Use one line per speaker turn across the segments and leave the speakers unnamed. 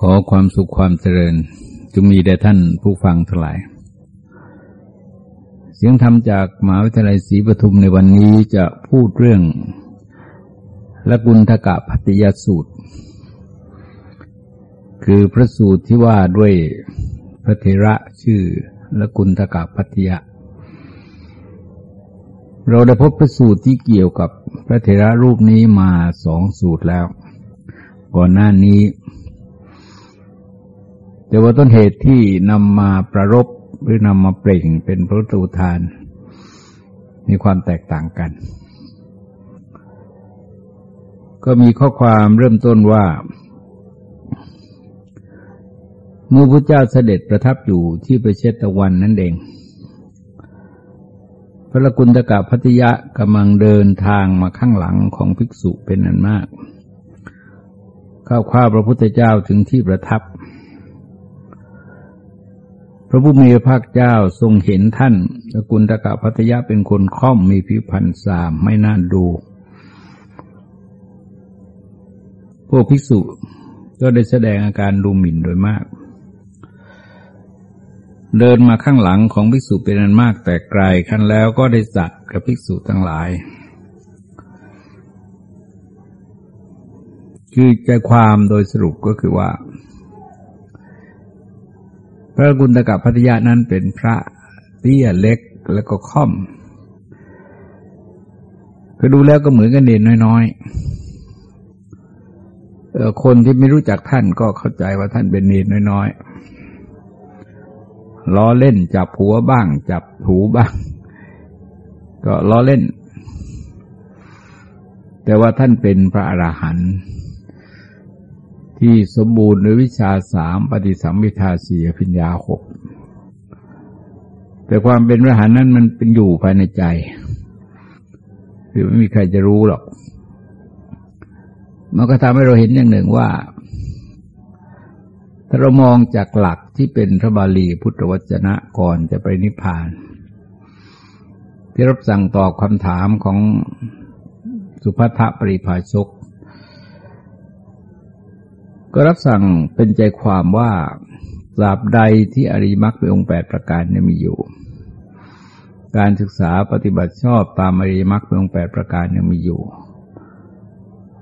ขอความสุขความเจริญจงมีแด่ท่านผู้ฟังทั้งหลาย เสียงธรรมจากมหาวิทยาลัยศรีปทุมในวันนี้จะพูดเรื่องละกุณฑกะพัติยสูตร คือพระสูตรที่ว่าด้วยพระเทระชื่อละกุณฑกะพัติยะ เราได้พบพระสูตรที่เกี่ยวกับพระเทระรูปนี้มาสองสูตรแล้ว ก่อนหน้านี้ แต่ว่าต้นเหตุที่นำมาประรบหรือนำมาเปล่งเป็นพระตูทาน มีความแตกต่างกัน ก็มีข้อความเริ่มต้นว่าเมื่อพระเจ้าเสด็จประทับอยู่ที่ประเชตะวันนั่นเอง พระกุณตกะพัทยะกำลังเดินทางมาข้างหลังของภิกษุเป็นนันมาก เข้าคว้าพระพุทธเจ้าถึงที่ประทับ ระผู้มีพระภาคเจ้าทรงเห็นท่านสกุลตกะพัทยะเป็นคนค่อมมีผิวพรรณสามไม่น่าดู พวกภิกษุก็ได้แสดงอาการดูหมิ่นโดยมาก เดินมาข้างหลังของภิกษุเป็นอันมากแต่ไกลขั้นแล้วก็ได้สัตว์กับภิกษุทั้งหลาย คือใจความโดยสรุปก็คือว่า พระกุณตกะพัทยานั้นเป็นพระเตี้ยเล็กแล้วก็ค่อมก็ดูแล้วก็เหมือนกันเด่นน้อยๆคนที่ไม่รู้จักท่านก็เข้าใจว่าท่านเป็นเนรน้อยๆล้อเล่นจับหัวบ้าง จับหูบ้าง ก็ล้อเล่น แต่ว่าท่านเป็นพระอราหันต์ ที่สมบูรณ์ในวิชาสามปฏิสัมพิทาสี่พิญญาหกแต่ความเป็นพระหันนั้นมันเป็นอยู่ภายในใจคือไม่มีใครจะรู้หรอก มันก็ทำให้เราเห็นอย่างหนึ่งว่า ถ้าเรามองจากหลักที่เป็นพระบาลีพุทธวจนะก่อนจะไปนิพพาน ที่รับสั่งตอบคำถามของสุภัทปริภาชก ก็รับสั่งเป็นใจความว่าตราบใดที่อริมักเป็นองค์แปดประการเนี่ยมีอยู่ การศึกษาปฏิบัติชอบตามอริมักเป็นองค์แปดประการยังมีอยู่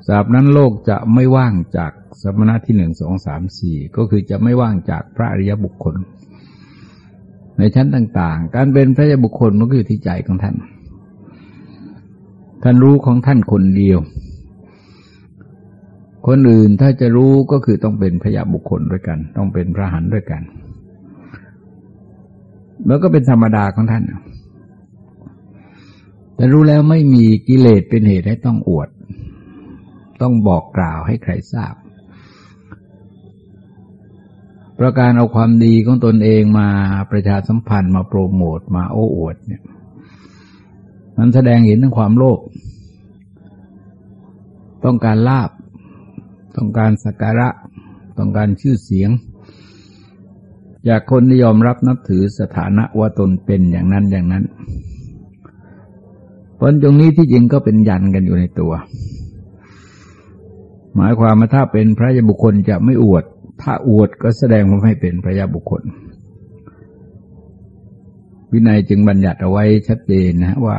ตราบนั้นโลกจะไม่ว่างจากสมณะที่หนึ่งสองสามสี่ก็คือจะไม่ว่างจากพระอริยบุคคล ในชั้นต่างๆ การเป็นพระอริยบุคคลมันก็อยู่ที่ใจของท่าน ท่านรู้ของท่านคนเดียว คนอื่นถ้าจะรู้ก็คือต้องเป็นพยาบุคคลด้วยกัน ต้องเป็นพระหันด้วยกัน แล้วก็เป็นธรรมดาของท่านแต่รู้แล้วไม่มีกิเลสเป็นเหตุให้ต้องอวด ต้องบอกกล่าวให้ใครทราบ ประการเอาความดีของตนเองมาประชาสัมพันธ์มาโปรโมทมาโอ้อวดเนี่ย มันแสดงเห็นถึงความโลภต้องการลาบ ต้องการสักการะ ต้องการชื่อเสียงจากคนที่ยอมรับนับถือสถานะว่าตนเป็นอย่างนั้นอย่างนั้นผลตรงนี้ที่จริงก็เป็นยันกันอยู่ในตัว หมายความว่าถ้าเป็นพระยาบุคคลจะไม่อวด ถ้าอวดก็แสดงว่าไม่เป็นพระยาบุคคล วินัยจึงบัญญัติเอาไว้ชัดเจนนะว่า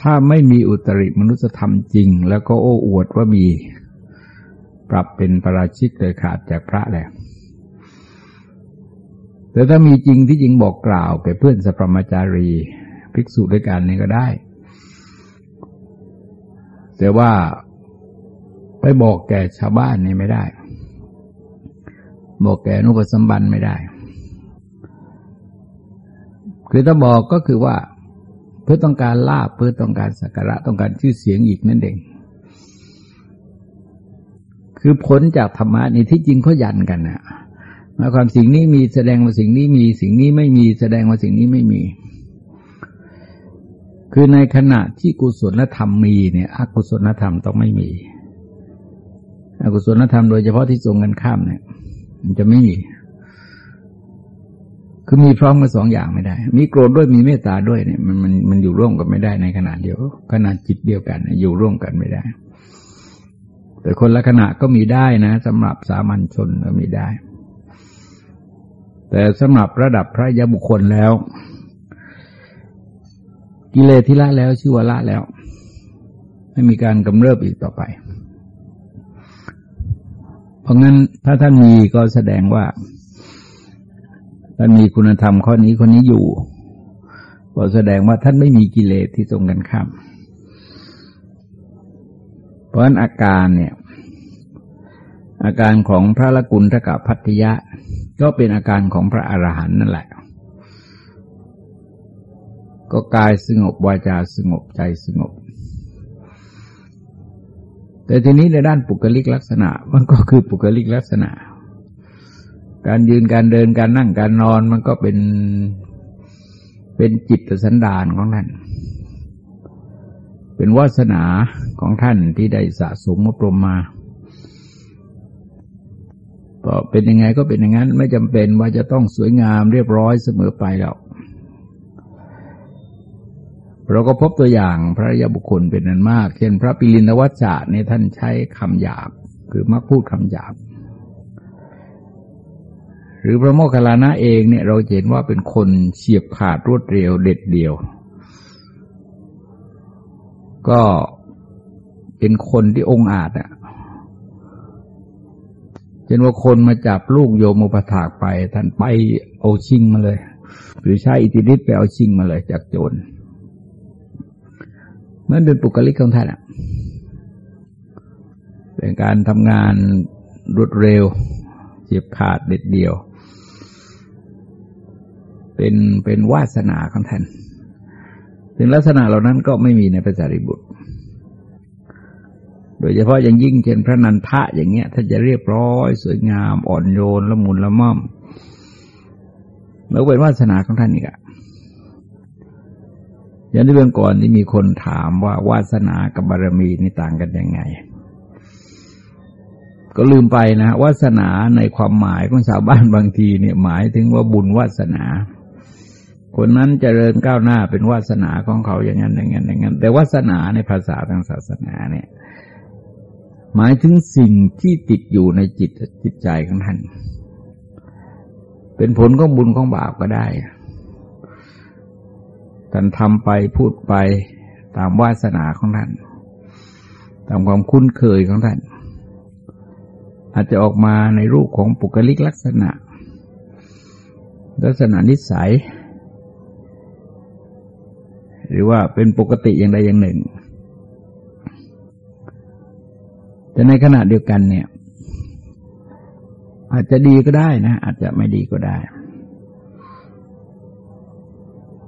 ถ้าไม่มีอุตริมนุสธรรมจริง แล้วก็โอ้อวดว่ามี ปรับเป็นประราชิกเลยขาดจากพระแล้วแต่ถ้ามีจริงที่จริงบอกกล่าวแก่เพื่อนสัพพมจารี ภิกษุด้วยกันนี่ก็ได้ แต่ว่าไปบอกแก่ชาวบ้านนี่ไม่ได้ บอกแก่นุปสัมบันไม่ได้ คือถ้าบอกก็คือว่า เพื่อต้องการลาบเพื่อต้องการสักการะต้องการชื่อเสียงอีกนั่นเอง คือผลจากธรรมะนี่ที่จริงเขายันกันนะมาความสิ่งนี้มีแสดงว่าสิ่งนี้มีสิ่งนี้ไม่มีแสดงว่าสิ่งนี้ไม่มี คือในขณะที่กุศลธรรมมีเนี่ยอกุศลธรรมต้องไม่มีอกุศลธรรมโดยเฉพาะที่ตรงกันข้ามเนี่ย มันจะไม่มี คือมีพร้อมกันสองอย่างไม่ได้ มีโกรธด้วยมีเมตตาด้วยเนี่ยมันมันมันอยู่ร่วมกันไม่ได้ในขณะเดียวขณะจิตเดียวกันอยู่ร่วมกันไม่ได้ แต่คนละขณะก็มีได้นะสำหรับสามัญชนก็มีได้ แต่สำหรับระดับพระยาบุคคลแล้ว กิเลสที่ละแล้วชื่อว่าละแล้ว ไม่มีการกำเริบอีกต่อไป เพราะงั้นถ้าท่านมีก็แสดงว่า ท่านมีคุณธรรมข้อนี้คนนี้อยู่ก็แสดงว่าท่านไม่มีกิเลสที่ตรงกันข้ามเพราะฉะนั้นอาการเนี่ย อาการของพระละกุลทกพัทยะ ก็เป็นอาการของพระอรหันต์นั่นแหละ ก็กายสงบวาจาสงบใจสงบ แต่ทีนี้ในด้านปุกลิกลักษณะ มันก็คือปุกลิกลักษณะ การยืนการเดินการนั่งการนอนมันก็เป็นเป็นจิตสันดานของท่าน เป็นวาสนาของท่านที่ได้สะสมมาปรมมาก็เป็นยังไงก็เป็นอย่างนั้น ไม่จำเป็นว่าจะต้องสวยงามเรียบร้อยเสมอไปแล้วเราก็พบตัวอย่างพระยาบุคคลเป็นนั้นมาก เช่นพระปิลินวัจจะในท่านใช้คำหยาบ คือมักพูดคำหยาบ หรือพระโมคคัลลานะเองเนี่ยเราเห็นว่าเป็นคนเฉียบขาดรวดเร็วเด็ดเดียว ก็เป็นคนที่องอาจอะเช่นว่าคนมาจับลูกโยมอุปถากไป ท่านไปเอาชิงมาเลย หรือใช้อิทธิฤทธิ์ไปเอาชิงมาเลยจากโจรนั่นเป็นปุกลิกของท่านอะเป็นการทำงานรวดเร็วเฉียบขาดเด็ดเดียว เป็นเป็นวาสนาของท่านถึงลักษณะเหล่านั้นก็ไม่มีในพระสารีบุตร โดยเฉพาะอย่างยิ่งเช่นพระนันทะอย่างเงี้ยท่านจะเรียบร้อย สวยงาม อ่อนโยนละมุนละม่อมแล้วเป็นวาสนาของท่านอีกอะอย่างที่เรื่องก่อนที่มีคนถามว่าวาสนากับบารมีนี่ต่างกันยังไง ก็ลืมไปนะวาสนาในความหมายของชาวบ้านบางทีเนี่ยหมายถึงว่าบุญวาสนา คนนั้นเจริญก้าวหน้าเป็นวาสนาของเขาอย่างนั้นอย่างนั้นอย่างนั้น แต่วาสนาในภาษาทางศาสนาเนี่ย หมายถึงสิ่งที่ติดอยู่ในจิตจิตใจของท่าน เป็นผลของบุญของบาปก็ได้ท่านทำไปพูดไปตามวาสนาของท่าน ตามความคุ้นเคยของท่าน อาจจะออกมาในรูปของปุกลิกลักษณะ ลักษณะนิสัย หรือว่าเป็นปกติอย่างใดอย่างหนึ่ง แต่ในขณะเดียวกันเนี่ย อาจจะดีก็ได้นะ อาจจะไม่ดีก็ได้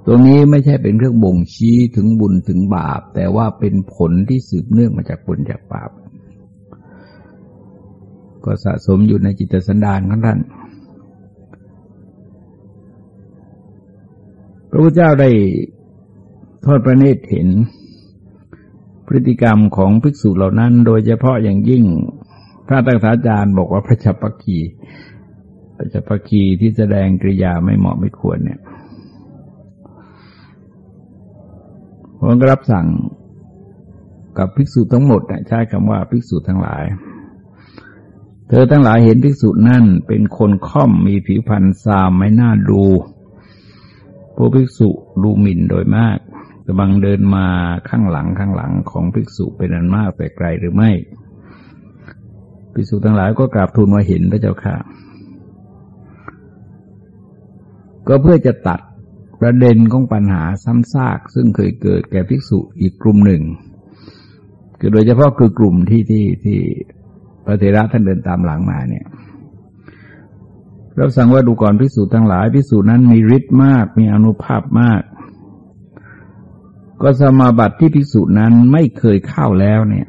ตรงนี้ไม่ใช่เป็นเครื่องบ่งชี้ถึงบุญถึงบาป แต่ว่าเป็นผลที่สืบเนื่องมาจากบุญจากบาป ก็สะสมอยู่ในจิตสันดานของท่านพระพุทธเจ้าได้ ทอดพระเนตรเห็น พฤติกรรมของภิกษุเหล่านั้น โดยเฉพาะอย่างยิ่งพระตักษาจารย์บอกว่าพระจัปกีพระจัปกีที่แสดงกริยาไม่เหมาะไม่ควรเนี่ยผมก็รับสั่งกับภิกษุทั้งหมดใช้คำว่าภิกษุทั้งหลายเธอทั้งหลายเห็นภิกษุนั่นเป็นคนค่อมมีผิวพรรณซามไม่น่าดูพวกภิกษุดูหมิ่นโดยมาก กำลังเดินมาข้างหลังข้างหลังของภิกษุเป็นอันมากแต่ไกลหรือไม่ ภิกษุทั้งหลายก็กราบทูลว่าเห็นพระเจ้าค่ะ ก็เพื่อจะตัดประเด็นของปัญหาซ้ำซาก ซึ่งเคยเกิดแก่ภิกษุอีกกลุ่มหนึ่ง คือโดยเฉพาะคือกลุ่มที่ที่ที่พระเถระท่านเดินตามหลังมาเนี่ยเราสั่งว่าดูก่อนภิกษุทั้งหลายภิกษุนั้นมีฤทธิ์มาก มีอนุภาพมาก ก็สมาบัติที่ภิกษุนั้นไม่เคยเข้าแล้วเนี่ย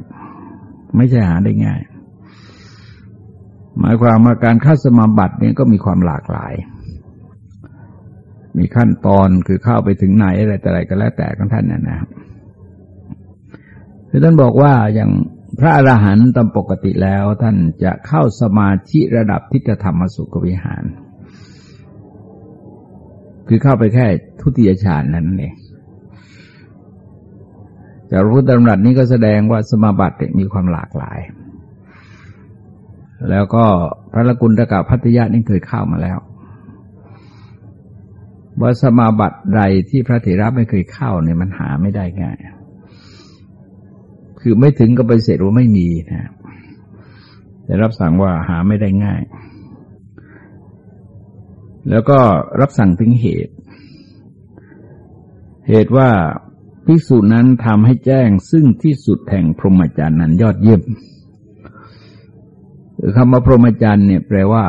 ไม่ใช่หาได้ง่าย หมายความว่าการเข้าสมาบัติเนี่ยก็มีความหลากหลาย มีขั้นตอนคือเข้าไปถึงไหนอะไรแต่อะไรก็แล้วแต่ของท่านนะนะครับคือท่านบอกว่าอย่างพระอรหันต์ตามปกติแล้วท่านจะเข้าสมาธิระดับทิฏฐธรรมสุขวิหาร คือเข้าไปแค่ทุติยฌานนั้นเอง จากพระพุทธธรรมรัตนี้ก็แสดงว่าสมาบัติมีความหลากหลาย แล้วก็พระละกุลตะกาพัทยานี่เคยเข้ามาแล้ว ว่าสมาบัติใดที่พระเถระไม่เคยเข้าเนี่ยมันหาไม่ได้ง่าย คือไม่ถึงกับไปเสร็จว่าไม่มีนะแต่รับสั่งว่าหาไม่ได้ง่าย แล้วก็รับสั่งถึงเหตุ เหตุว่า ภิกษุนั้นทำให้แจ้งซึ่งที่สุดแห่งพรหมจรรย์นั้นยอดเยี่ยมคำว่าพรหมจรรย์เนี่ยแปลว่า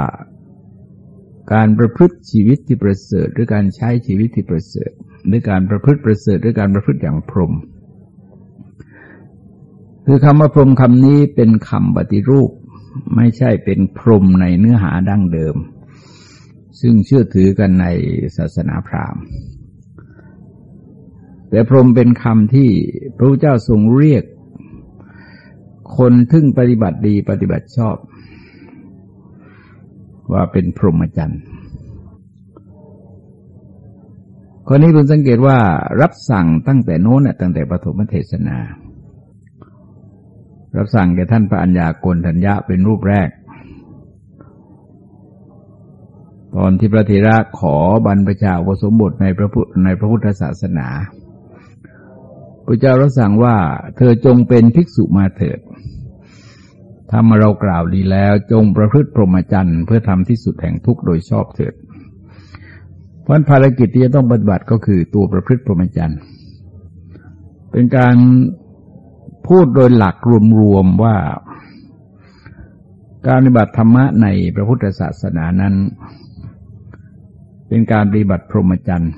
การประพฤติชีวิตที่ประเสริฐ หรือการใช้ชีวิตที่ประเสริฐ หรือการประพฤติประเสริฐ หรือการประพฤติอย่างพรหมคือคำว่าพรหมคำนี้เป็นคำปฏิรูป ไม่ใช่เป็นพรหมในเนื้อหาดั้งเดิม ซึ่งเชื่อถือกันในศาสนาพราหมณ์ แต่พรหมเป็นคำที่พระพุทธเจ้าทรงเรียก คนทึ่งปฏิบัติดีปฏิบัติชอบ ว่าเป็นพรหมจรรย์คนนี้คุณสังเกตว่ารับสั่งตั้งแต่โน้นตั้งแต่ปฐมเทศนา รับสั่งแก่ท่านพระัญญากณทัญญะเป็นรูปแรก ตอนที่พระเถระขอบรรพชาอุปสมบทในพระพุทธในพระพุทธศาสนา ระเจ้ารับสั่งว่า เธอจงเป็นภิกษุมาเถิดทำมาเรากล่าวดีแล้ว จงประพฤติพรหมจรรย์เพื่อทำที่สุดแห่งทุกข์โดยชอบเถิด เพราะภารกิจที่จะต้องปฏิบัติก็คือตัวประพฤติพรหมจรรย์เป็นการพูดโดยหลักรวมๆว่า การปฏิบัติธรรมะในพระพุทธศาสนานั้น เป็นการปฏิบัติพรหมจรรย์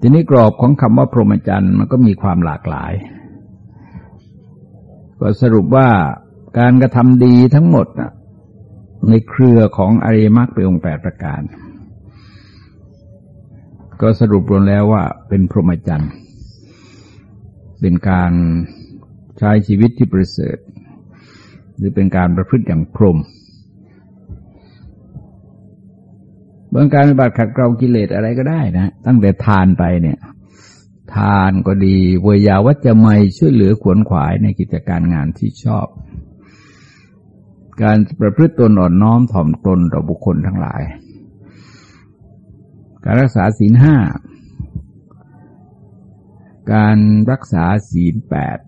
ทีนี้กรอบของคำว่าพรหมจรรย์มันก็มีความหลากหลาย ก็สรุปว่าการกระทำดีทั้งหมดในเครือของอริยมรรคเป็นองค์แปดประการ ก็สรุปรวมแล้วว่าเป็นพรหมจรรย์เป็นการใช้ชีวิตที่ประเสริฐหรือเป็นการประพฤติอย่างพรหม เบื้องการปฏิบัติขัดเกลากิเลสอะไรก็ได้นะ ตั้งแต่ทานไปเนี่ย ทานก็ดีเวยาวัจจะไม่ช่วยเหลือขวนขวายในกิจการงานที่ชอบ การประพฤติตนอ่อนน้อมถ่อมตนต่อบุคคลทั้งหลาย การรักษาศีลห้าการรักษาศีลแปด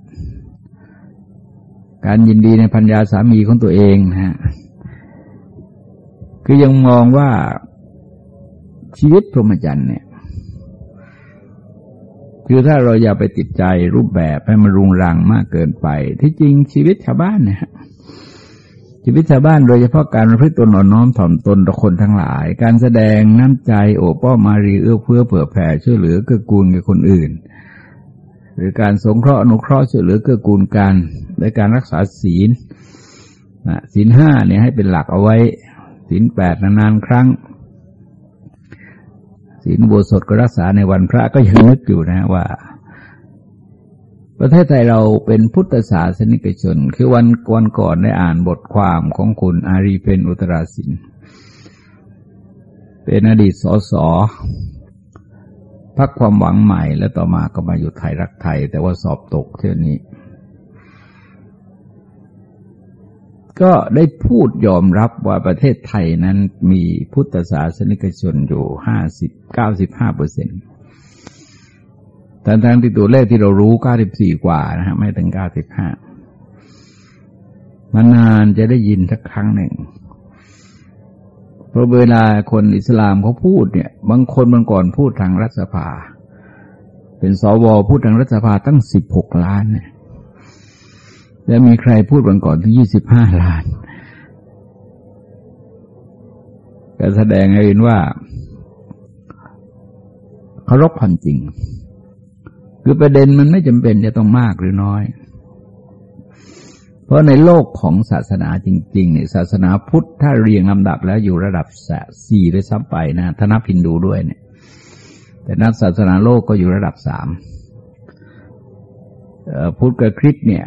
การยินดีในพัญญาสามีของตัวเองนะฮะ คือยังมองว่า ชีวิตพรหมจรรย์เนี่ย คือถ้าเราอย่าไปติดใจรูปแบบให้มันรุงรังมากเกินไป ที่จริงชีวิตชาวบ้านเนี่ยชีวิตชาวบ้านโดยเฉพาะการประพฤติตนอ่อนน้อมถ่อมตนต่อคนทั้งหลาย การแสดงน้ำใจโอบป้อมารีเอื้อเฟื้อเผื่อแผ่ช่วยเหลือเกื้อกูลกับคนอื่น หรือการสงเคราะห์อนุเคราะห์ช่วยเหลือเกื้อกูลกันและการรักษาศีลศีลห้าเนี่ยให้เป็นหลักเอาไว้ศีลแปดนานๆครั้ง ศีลโบสถก็รักษาในวันพระก็ยังนึกอยู่นะว่า ประเทศไทยเราเป็นพุทธศาสนิกชน คือวันก่อนก่อนได้อ่านบทความของคุณอารีเพนอุตราสิน เป็นอดีตสสพักความหวังใหม่ แล้วต่อมาก็มาอยู่ไทยรักไทย แต่ว่าสอบตกเท่านี้ ก็ได้พูดยอมรับว่าประเทศไทยนั้นมีพุทธศาสนิกชนอยู่ห้าสิบเก้าสิบห้าเปอร์เซ็นต์แต่ทางที่ตัวเลขที่เรารู้เก้าสิบสี่กว่านะฮะไม่ถึงเก้าสิบห้ามานานจะได้ยินสักครั้งหนึ่ง เพราะเวลาคนอิสลามเขาพูดเนี่ย บางคนบางก่อนพูดทางรัฐสภา เป็นสวพูดทางรัฐสภาตั้งสิบหกล้านเนี่ย แล้วมีใครพูดวันก่อนถึงยี่สิบห้าล้านก็แสดงให้เห็นว่าเคารพความจริง คือประเด็นมันไม่จำเป็นจะต้องมากหรือน้อย เพราะในโลกของศาสนาจริงๆเนี่ยศาสนาพุทธถ้าเรียงลำดับแล้วอยู่ระดับสี่ด้วยซ้ำไปนะถ้านับพินดูด้วยเนี่ย แต่นับศาสนาโลกก็อยู่ระดับสามพุทธกับคริสเนี่ย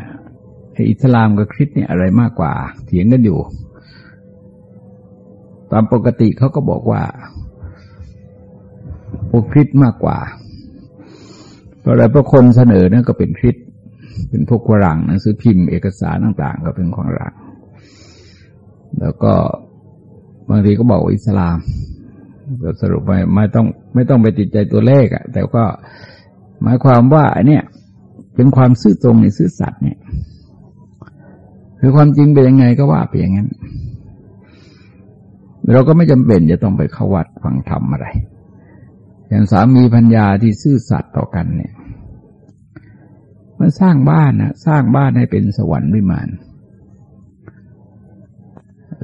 อิสลามกับคริสเนี่ยอะไรมากกว่า เถียงกันอยู่ ตามปกติเขาก็บอกว่าพวกคริสมากกว่า เพราะอะไรเพราะคนเสนอนั่นก็เป็นคริสเป็นพวกฝรั่งหนังสือพิมพ์เอกสารต่างๆ ก็เป็นของรังแล้วก็บางทีก็บอกอิสลามก็สรุปไปไม่ต้องไม่ต้องไปติดใจตัวเลขอะแต่ก็หมายความว่าเนี้ยเป็นความซื่อตรงในซื่อสัตย์เนี่ย คือความจริงเป็นยังไงก็ว่าไปอย่างนั้น เราก็ไม่จำเป็นจะต้องไปเข้าวัดฟังธรรมอะไร อย่างสามีพัญญาที่ซื่อสัตย์ต่อกันเนี่ย มันสร้างบ้านนะสร้างบ้านให้เป็นสวรรค์วิมาน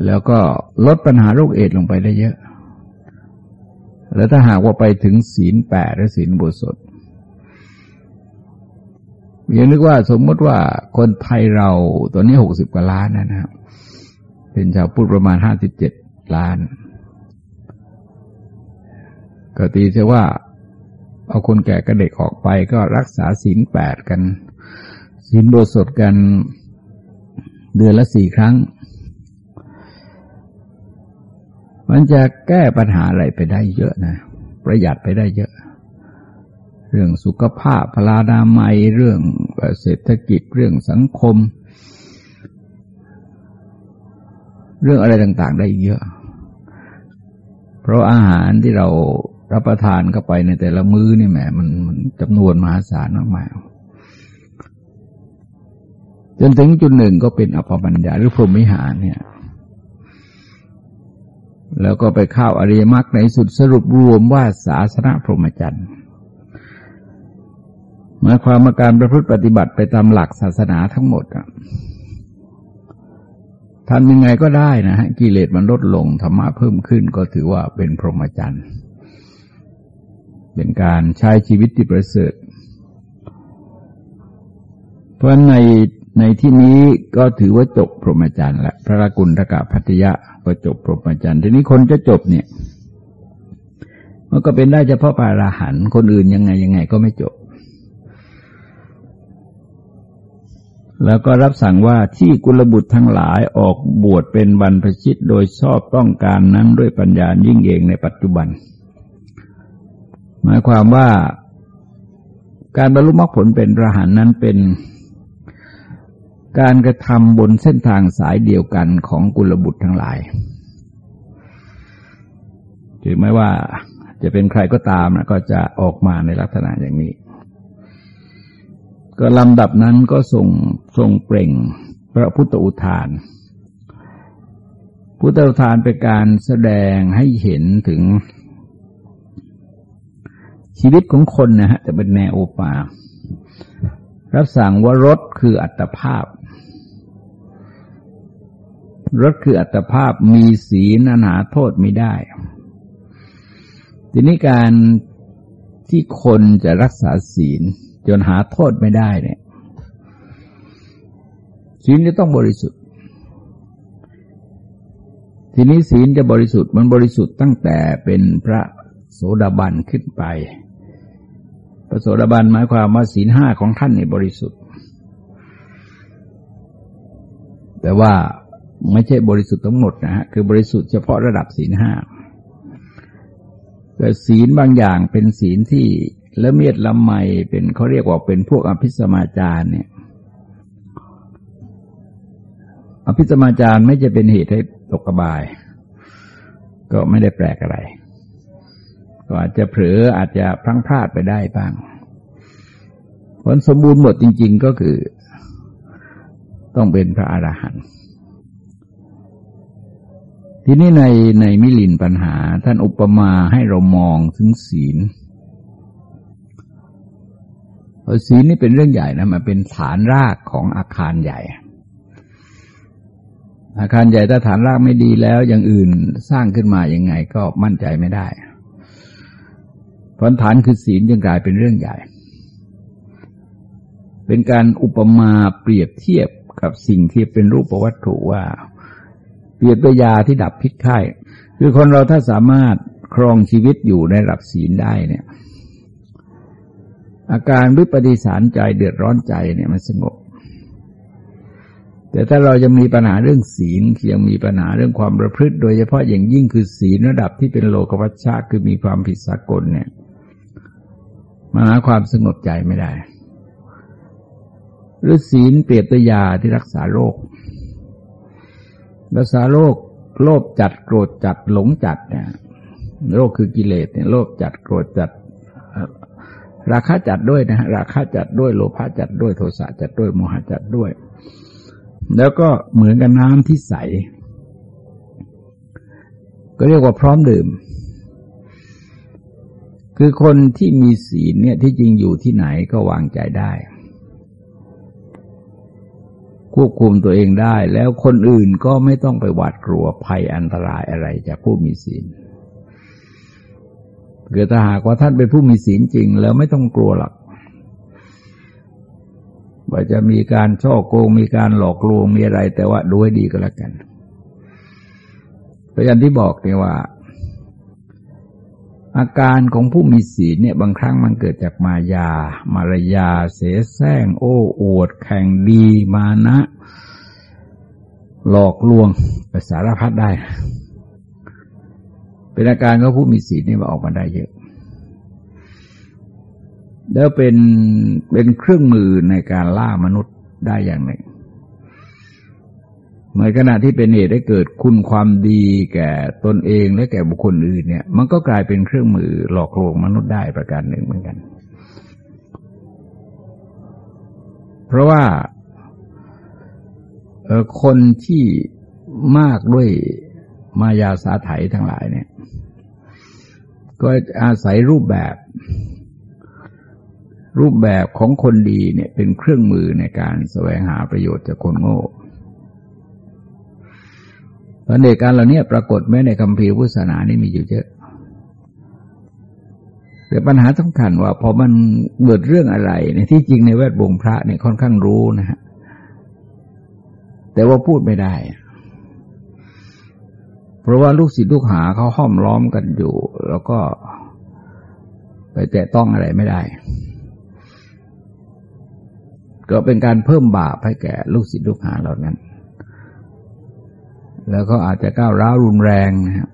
แล้วก็ลดปัญหาโรคเอดลงไปได้เยอะ แล้วถ้าหากว่าไปถึงศีลแปดและศีลบุสด อย่างนึกว่าสมมติว่าคนไทยเราตอนนี้หกสิบกว่าล้านนะครับเป็นชาวพุทธประมาณห้าสิบเจ็ดล้าน ก็ตีเสียว่า เอาคนแก่กับเด็กออกไปก็รักษาศีลแปดกันศีลโบสถกันเดือนละสี่ครั้ง มันจะแก้ปัญหาอะไรไปได้เยอะนะ ประหยัดไปได้เยอะ เรื่องสุขภาพพลานามัยเรื่องเศรษฐกิจเรื่องสังคม เรื่องอะไรต่าง ๆ ได้เยอะ เพราะอาหารที่เรารับประทานเข้าไปในแต่ละมื้อนี่แหมมันมันจำนวนมหาศาลมากๆจนถึงจุดหนึ่งก็เป็นอภปัญญาหรือพรหมิหารเนี่ย แล้วก็ไปเข้าอริยมรรคในสุดสรุปรวมว่าศาสนาพรหมจรรย์ หมายความว่าการประพฤติปฏิบัติไปตามหลักศาสนาทั้งหมดอะทำยังไงก็ได้นะฮะกิเลสมันลดลงธรรมะเพิ่มขึ้นก็ถือว่าเป็นพรหมจรรย์เป็นการใช้ชีวิตที่ประเสริฐเพราะในในที่นี้ก็ถือว่าจบพรหมจรรย์และพระกุลทกะพัทยะก็จบพรหมจรรย์ทีนี้คนจะจบเนี่ย มันก็เป็นได้เฉพาะปาราหันคนอื่นยังไงยังไงก็ไม่จบ แล้วก็รับสั่งว่าที่กุลบุตรทั้งหลายออกบวชเป็นบรรพชิตโดยชอบต้องการนั้นด้วยปัญญายิ่งเองในปัจจุบัน หมายความว่าการบรรลุมรรคผลเป็นพระหันนั้นเป็น การกระทำบนเส้นทางสายเดียวกันของกุลบุตรทั้งหลายถึงแม้ว่าจะเป็นใครก็ตามนะก็จะออกมาในลักษณะอย่างนี้ ก็ลำดับนั้นก็ส่งทรงเปล่งพระพุทธอุทาน พุทธอุทานเป็นการแสดงให้เห็นถึง ชีวิตของคนนะฮะแต่เป็นแนวโอปารับสั่งว่ารถคืออัตภาพ รถคืออัตภาพมีศีลอนาโทษไม่ได้ ทีนี้การที่คนจะรักษาศีล จนหาโทษไม่ได้เนี่ยศีลจะต้องบริสุทธิ์ ทีนี้ศีลจะบริสุทธิ์มันบริสุทธิ์ตั้งแต่เป็นพระโสดาบันขึ้นไป พระโสดาบันหมายความว่าศีลห้าของท่านนี่บริสุทธิ์ แต่ว่าไม่ใช่บริสุทธิ์ทั้งหมดนะฮะคือบริสุทธิ์เฉพาะระดับศีลห้าแต่ศีลบางอย่างเป็นศีลที่ ละเมียดละไมเป็นเขาเรียกว่าเป็นพวกอภิสมาจารเนี่ย อภิสมาจารไม่จะเป็นเหตุให้ตกกระบาย ก็ไม่ได้แปลกอะไร ก็อาจจะเผลออาจจะพลั้งพลาดไปได้บ้างผลสมบูรณ์หมดจริง ๆ ก็คือ ต้องเป็นพระอรหันต์ทีนี้ในในมิลินปัญหา ท่านอุปมาให้เรามองถึงศีล ศีลนี่เป็นเรื่องใหญ่นะมันเป็นฐานรากของอาคารใหญ่ อาคารใหญ่ถ้าฐานรากไม่ดีแล้ว อย่างอื่นสร้างขึ้นมายังไงก็มั่นใจไม่ได้ผลฐานคือศีลจึงกลายเป็นเรื่องใหญ่ เป็นการอุปมาเปรียบเทียบกับสิ่งที่เป็นรูปวัตถุว่า เปรียบตัวยาที่ดับพิษไข้ คือคนเราถ้าสามารถครองชีวิตอยู่ในระดับศีลได้เนี่ย อาการวิปฏิสารใจเดือดร้อนใจเนี่ยมันสงบ แต่ถ้าเราจะมีปัญหาเรื่องศีลยังมีปัญหาเรื่องความประพฤติ โดยเฉพาะอย่างยิ่งคือศีลระดับที่เป็นโลกวัชชะคือมีความผิดสากลเนี่ยมาหาความสงบใจไม่ได้ หรือศีลเปรียบตัวยาที่รักษาโรค รักษาโรคโลภจัดโกรธจัดหลงจัดเนี่ยโรคคือกิเลสเนี่ยโลภจัดโกรธจัด ราคะจัดด้วยนะราคะจัดด้วยโลภะจัดด้วยโทสะจัดด้วยโมหะจัดด้วย แล้วก็เหมือนกับน้ำที่ใส ก็เรียกว่าพร้อมดื่ม คือคนที่มีศีลเนี่ยที่จริงอยู่ที่ไหนก็วางใจได้ ควบคุมตัวเองได้ แล้วคนอื่นก็ไม่ต้องไปหวาดกลัวภัยอันตรายอะไรจากผู้มีศีล เกิดถ้าหากว่าท่านเป็นผู้มีศีลจริง แล้วไม่ต้องกลัวหรอกว่าจะมีการช่อโกงมีการหลอกลวงมีอะไร แต่ว่าดูให้ดีก็แล้วกันเพราะอย่างที่บอกเนี่ยว่า อาการของผู้มีศีลเนี่ย บางครั้งมันเกิดจากมายา มารยา เสแสร้ง โอ้อวด แข่งดีมานะ หลอกลวงไปสารพัดได้ เป็นอาการของผู้มีศีลนี่มาออกมาได้เยอะ แล้วเป็นเป็นเครื่องมือในการล่ามนุษย์ได้อย่างหนึ่งในขณะที่เป็นเหตุให้เกิดคุณความดีแก่ตนเองและแก่บุคคลอื่นเนี่ย มันก็กลายเป็นเครื่องมือหลอกลวงมนุษย์ได้ประการหนึ่งเหมือนกัน เพราะว่าคนที่มากด้วยมายาสาไถทั้งหลายเนี่ย ก็อาศัยรูปแบบ รูปแบบของคนดีเนี่ยเป็นเครื่องมือในการแสวงหาประโยชน์จากคนโง่พราะในการเหล่านี้ปรากฏแม้ในคำพีพุทธศาสนานี่มีอยู่เยอะแต่ปัญหาสำคัญว่าพอมันเกิดเรื่องอะไรในที่จริงในแวดวงพระเนี่ยค่อนข้างรู้นะฮะแต่ว่าพูดไม่ได้ เพราะว่าลูกศิษย์ลูกหาเขาห้อมล้อมกันอยู่ แล้วก็ไปแตะต้องอะไรไม่ได้ ก็เป็นการเพิ่มบาปให้แก่ลูกศิษย์ลูกหาเหล่านั้น แล้วก็อาจจะก้าวร้าวรุนแรงนะครับ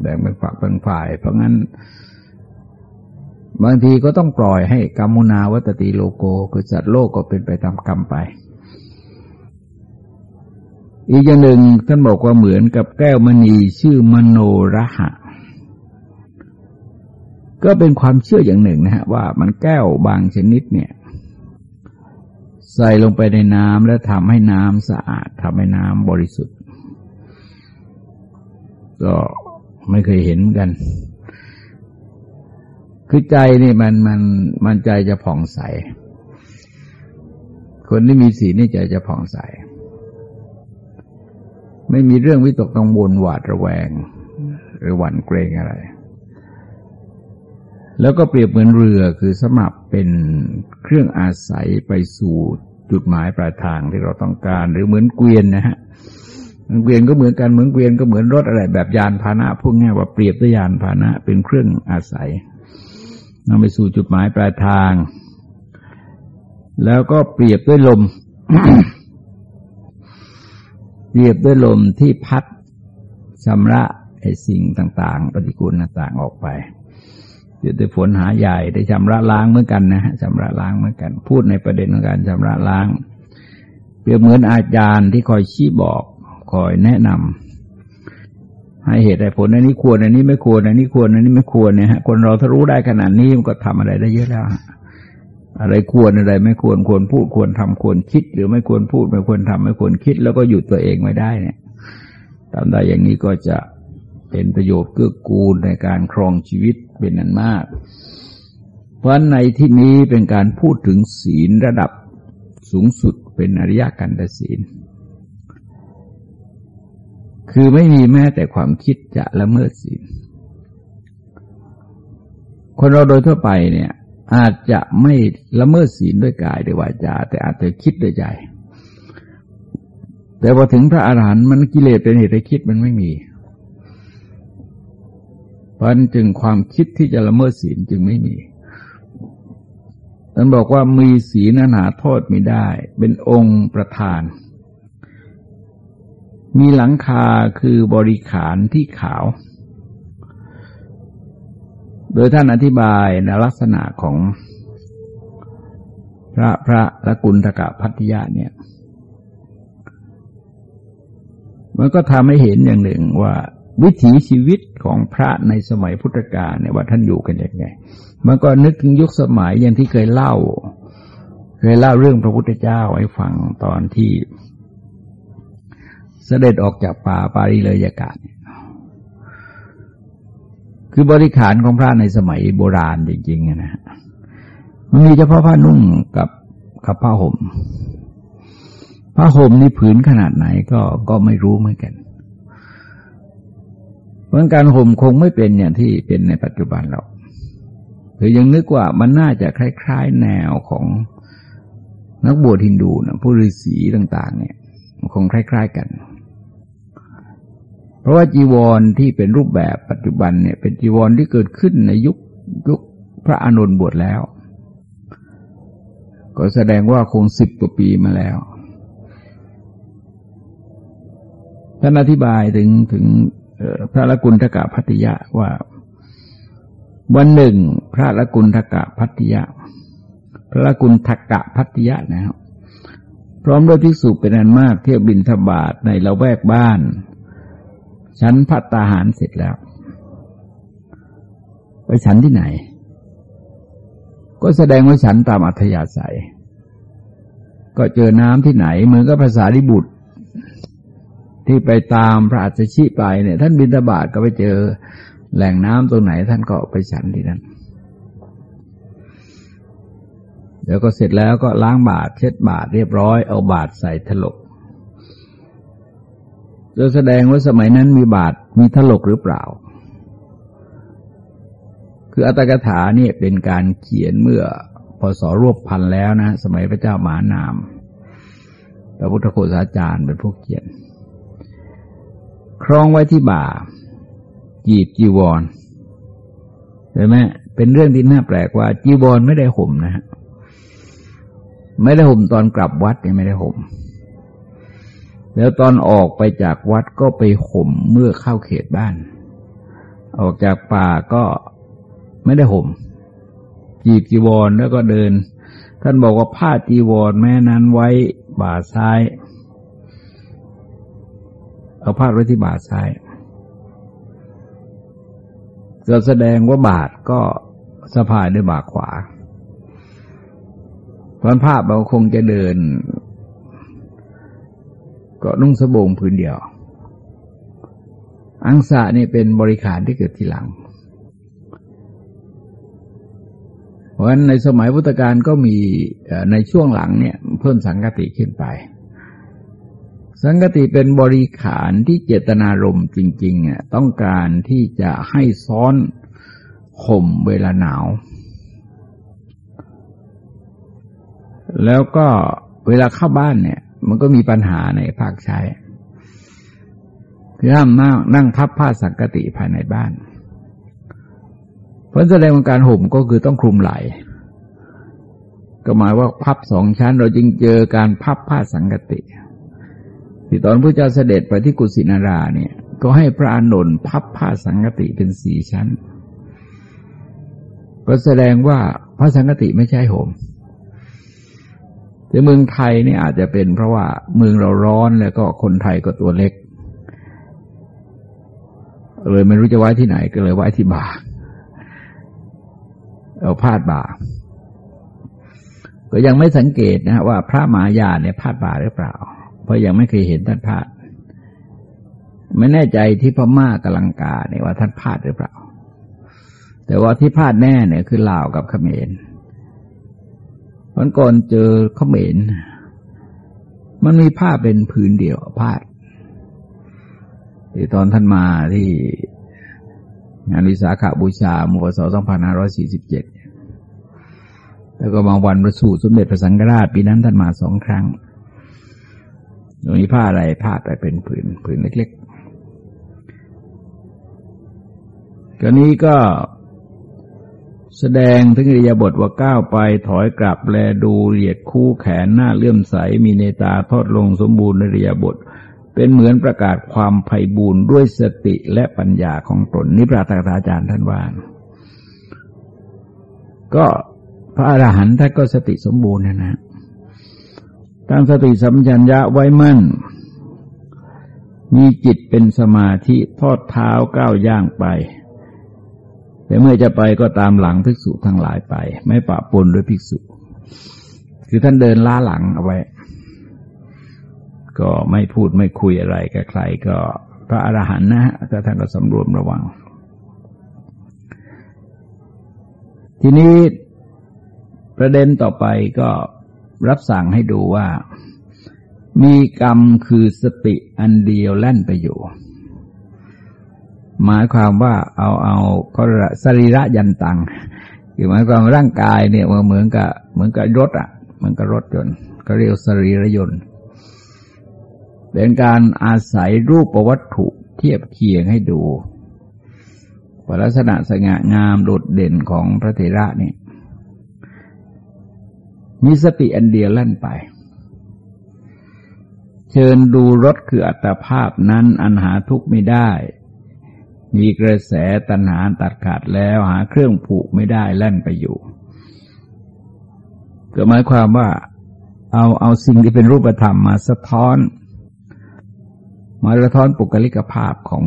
แบ่งเป็นฝักเป็นฝ่าย เพราะงั้น บางทีก็ต้องปล่อยให้กรรมุนาวัตติโลโกคือจัดโลกก็เป็นไปตามกรรมไป อีกอย่างหนึ่งท่านบอกว่าเหมือนกับแก้วมณีชื่อมโนระหะ ก็เป็นความเชื่ออย่างหนึ่งนะฮะว่ามันแก้วบางชนิดเนี่ย ใส่ลงไปในน้ำแล้วทำให้น้ำสะอาดทำให้น้ำบริสุทธิ์ ก็ไม่เคยเห็นกัน คือใจนี่มันมันมันใจจะผ่องใส คนที่มีศีนี่ใจจะผ่องใส ไม่มีเรื่องวิตกกังวลหวาดระแวง หรือหวั่นเกรงอะไร แล้วก็เปรียบเหมือนเรือคือสมับเป็นเครื่องอาศัยไปสู่จุดหมายปลายทางที่เราต้องการ หรือเหมือนเกวียนนะฮะเกวียนก็เหมือนกันเหมือนเกวียนก็เหมือนรถอะไร แบบยานพาหนะพวกนี้ว่าเปรียบด้วยยานพาหนะ เป็นเครื่องอาศัยนำไปสู่จุดหมายปลายทาง แล้วก็เปรียบด้วยลม เปรียบด้วยลมที่พัดชำระไอ้สิ่งต่างๆ ปฏิกูลต่างๆออกไปเดี๋ยวได้ฝนหาใหญ่ได้ชำระล้างเหมือนกันนะฮะชำระล้างเหมือนกัน พูดในประเด็นของการชำระล้าง เปรียบเหมือนอาจารย์ที่คอยชี้บอกคอยแนะนำให้เหตุให้ผลอันนี้ควรอันนี้ไม่ควรอันนี้ควรอันนี้ไม่ควรเนี่ยฮะคนเราถ้ารู้ได้ขนาดนี้มันก็ทำอะไรได้เยอะแล้ว อะไรควรอะไร ไม่ควรควรพูดควรทำควรคิด หรือไม่ควรพูดไม่ควรทำไม่ควรคิด แล้วก็หยุดตัวเองไม่ได้เนี่ยทำได้อย่างนี้ก็จะเป็นประโยชน์เกื้อกูลในการครองชีวิตเป็นนันมาก เพราะในที่นี้เป็นการพูดถึงศีลระดับสูงสุดเป็นอริยกันตศีล คือไม่มีแม้แต่ความคิดจะละเมิดศีล คนเราโดยทั่วไปเนี่ย อาจจะไม่ละเมิดศีลด้วยกายด้วยวาจา แต่อาจจะคิดด้วยใจ แต่พอถึงพระอาหารหันต์มันกิเลสเป็นเหตุให้คิดมันไม่มี เพราะจึงความคิดที่จะละเมิดศีลจึงไม่มีท่านบอกว่ามีศีลนั้นาโทษไม่ได้ เป็นองค์ประธาน มีหลังคาคือบริขารที่ขาว โดยท่านอธิบายในลักษณะของพระพระละกุลทกะพัทยาเนี่ย มันก็ทำให้เห็นอย่างหนึ่งว่าวิถีชีวิตของพระในสมัยพุทธกาลเนี่ยว่าท่านอยู่กันยังไง มันก็นึกถึงยุคสมัยอย่างที่เคยเล่า เคยเล่าเรื่องพระพุทธเจ้าให้ฟังตอนที่ เสด็จออกจากป่าปาริเลยากาศ คือบริขารของพระในสมัยโบราณจริงๆนะมันมีเฉพาะผ้านุ่งกับกับผ้าห่มผ้าห่มนี่ผืนขนาดไหนก็ก็ไม่รู้เหมือนกัน เพราะการห่มคงไม่เป็นอย่างที่เป็นในปัจจุบันเราคือยังนึกว่ามันน่าจะคล้าย ๆ แนวของนักบวชฮินดูนะผู้ฤาษีต่าง ๆ เนี่ย คงคล้าย ๆ กัน ราะว่าจีวรที่เป็นรูปแบบปัจจุบันเนี่ย เป็นจีวรที่เกิดขึ้นในยุคยุคพระอนุนบวชแล้ว ก็แสดงว่าคงสิบกว่าปีมาแล้วท่านอธิบายถึงถึงพระละกุลทกะพัทยะว่า วันหนึ่ง พระละกุลทกะพัทยะ พระละกุลทกะพัทยะนะครับพร้อมด้วยภิกษุเป็นอันมากเที่ยวบินทบาทในละแวกบ้าน ฉันพัตตาหารเสร็จแล้ว ไปฉันที่ไหน ก็แสดงว่าฉันตามอัธยาศัย ก็เจอน้ำที่ไหน เหมือนกับภาษาดิบุตร ที่ไปตามพระอัจฉริไปเนี่ย ท่านบินตบาทก็ไปเจอแหล่งน้ำตรงไหน ท่านก็ไปฉันที่นั่นเดี๋ยวก็เสร็จแล้วก็ล้างบาทเช็ดบาทเรียบร้อยเอาบาทใส่ถลก จะแสดงว่าสมัยนั้นมีบาทมีถลกหรือเปล่า คืออัตถกถาเนี่ยเป็นการเขียนเมื่อพศรวบพันแล้วนะ สมัยพระเจ้าหมานาม พระพุทธโฆษาจารย์เป็นผู้เขียน ครองไว้ที่บ่าจีบจีวรเห็นไหมเป็นเรื่องที่น่าแปลกว่า จีวรไม่ได้ห่มนะฮะไม่ได้ห่มตอนกลับวัดยังไม่ได้ห่ม แล้วตอนออกไปจากวัดก็ไปห่มเมื่อเข้าเขตบ้าน ออกจากป่าก็ไม่ได้ห่มจีบจีวรแล้วก็เดิน ท่านบอกว่าผ้าจีวรแม่นั้นไว้บ่าซ้าย เอาผ้าไว้ที่บ่าซ้ายจะแสดงว่าบาทก็สะพายด้วยบ่าขวาตอนภาพเราคงจะเดิน ก็นุ่งสบงพื้นเดียว อังสะนี่เป็นบริขารที่เกิดทีหลัง เพราะฉะนั้นในสมัยพุทธกาลก็มีในช่วงหลังเนี่ยเพิ่มสังกติขึ้นไป สังกติเป็นบริขารที่เจตนารมณ์จริงๆอะต้องการที่จะให้ซ้อนข่มเวลาหนาว แล้วก็เวลาเข้าบ้านเนี่ย มันก็มีปัญหาในภาคใช้คือห้ามนั่งนั่งพับผ้าสังกติภายในบ้านผลแสดงของการห่มก็คือต้องคลุมไหล ก็หมายว่าพับสองชั้น เราจึงเจอการพับผ้าสังกติที่ตอนพระเจ้าเสด็จไปที่กุสินาราเนี่ย ก็ให้พระอานนท์พับผ้าสังกติเป็นสี่ชั้น ก็แสดงว่าพระสังกติไม่ใช่ห่ม แต่เมืองไทยนี่อาจจะเป็นเพราะว่าเมืองเราร้อนแล้วก็คนไทยก็ตัวเล็ก เลยไม่รู้จะไว้ที่ไหนก็เลยไว้ที่บ่าเอาพาดบ่า ก็ยังไม่สังเกตนะว่าพระมายาเนี่ยพาดบ่าหรือเปล่า เพราะยังไม่เคยเห็นท่านพาด ไม่แน่ใจที่พม่ากลังกาเนี่ยว่าท่านพาดหรือเปล่า แต่ว่าที่พาดแน่เนี่ยคือลาวกับเขมร วันก่อนเจอเขมรมันมีผ้าเป็นผืนเดียวผ้าที่ตอนท่านมาที่งานวิสาขาบูชามุกศ2547 แล้วก็บางวันประสูติสมเด็จพระสังฆราชปีนั้นท่านมาสองครั้งตรงนี้ผ้าอะไรผ้าไปเป็นผืนผืนเล็กๆก็นี้ก็ แสดงถึงอริยบทว่าก้าวไปถอยกลับแลดูเหยียดคู่แขนหน้าเลื่อมใส มีเนตาทอดลงสมบูรณ์อริยบท เป็นเหมือนประกาศความไพ่บูรณ์ด้วยสติและปัญญาของตนนิพระตาอาจารย์ท่านว่าก็พระอรหันต์ท่านก็สติสมบูรณ์นะนะตั้งสติสัมจัญญะไว้มั่น มีจิตเป็นสมาธิทอดเท้าก้าวย่างไป แต่เมื่อจะไปก็ตามหลังภิกษุทั้งหลายไป ไม่ปะปนด้วยภิกษุ คือท่านเดินล้าหลังเอาไว้ ก็ไม่พูดไม่คุยอะไรกับใครก็พระอรหันต์นะฮะก็ท่านก็สำรวมระวัง ทีนี้ประเด็นต่อไปก็รับสั่งให้ดูว่า มีกรรมคือสติอันเดียวแล่นไปอยู่ หมายความว่าเอาเอาก็สรีระยันตังคือหมายความร่างกายเนี่ยมันเหมือนกับเหมือนกับรถอะเหมือนกับรถยนต์ก็เรียกสรีระยนต์เป็นการอาศัยรูปวัตถุเทียบเคียงให้ดูลักษณะสง่างามโดดเด่นของพระเถระเนี่ยมีสติอันเดียวลั่นไป เชิญดูรถคืออัตภาพนั้นอันหาทุกข์ไม่ได้ มีกระแสตัณหาตัดขาดแล้วหาเครื่องผูกไม่ได้แล่นไปอยู่ก็หมายความว่าเอาเอาสิ่งที่เป็นรูปธรรมมาสะท้อน มาสะท้อนปุกลิกภาพของ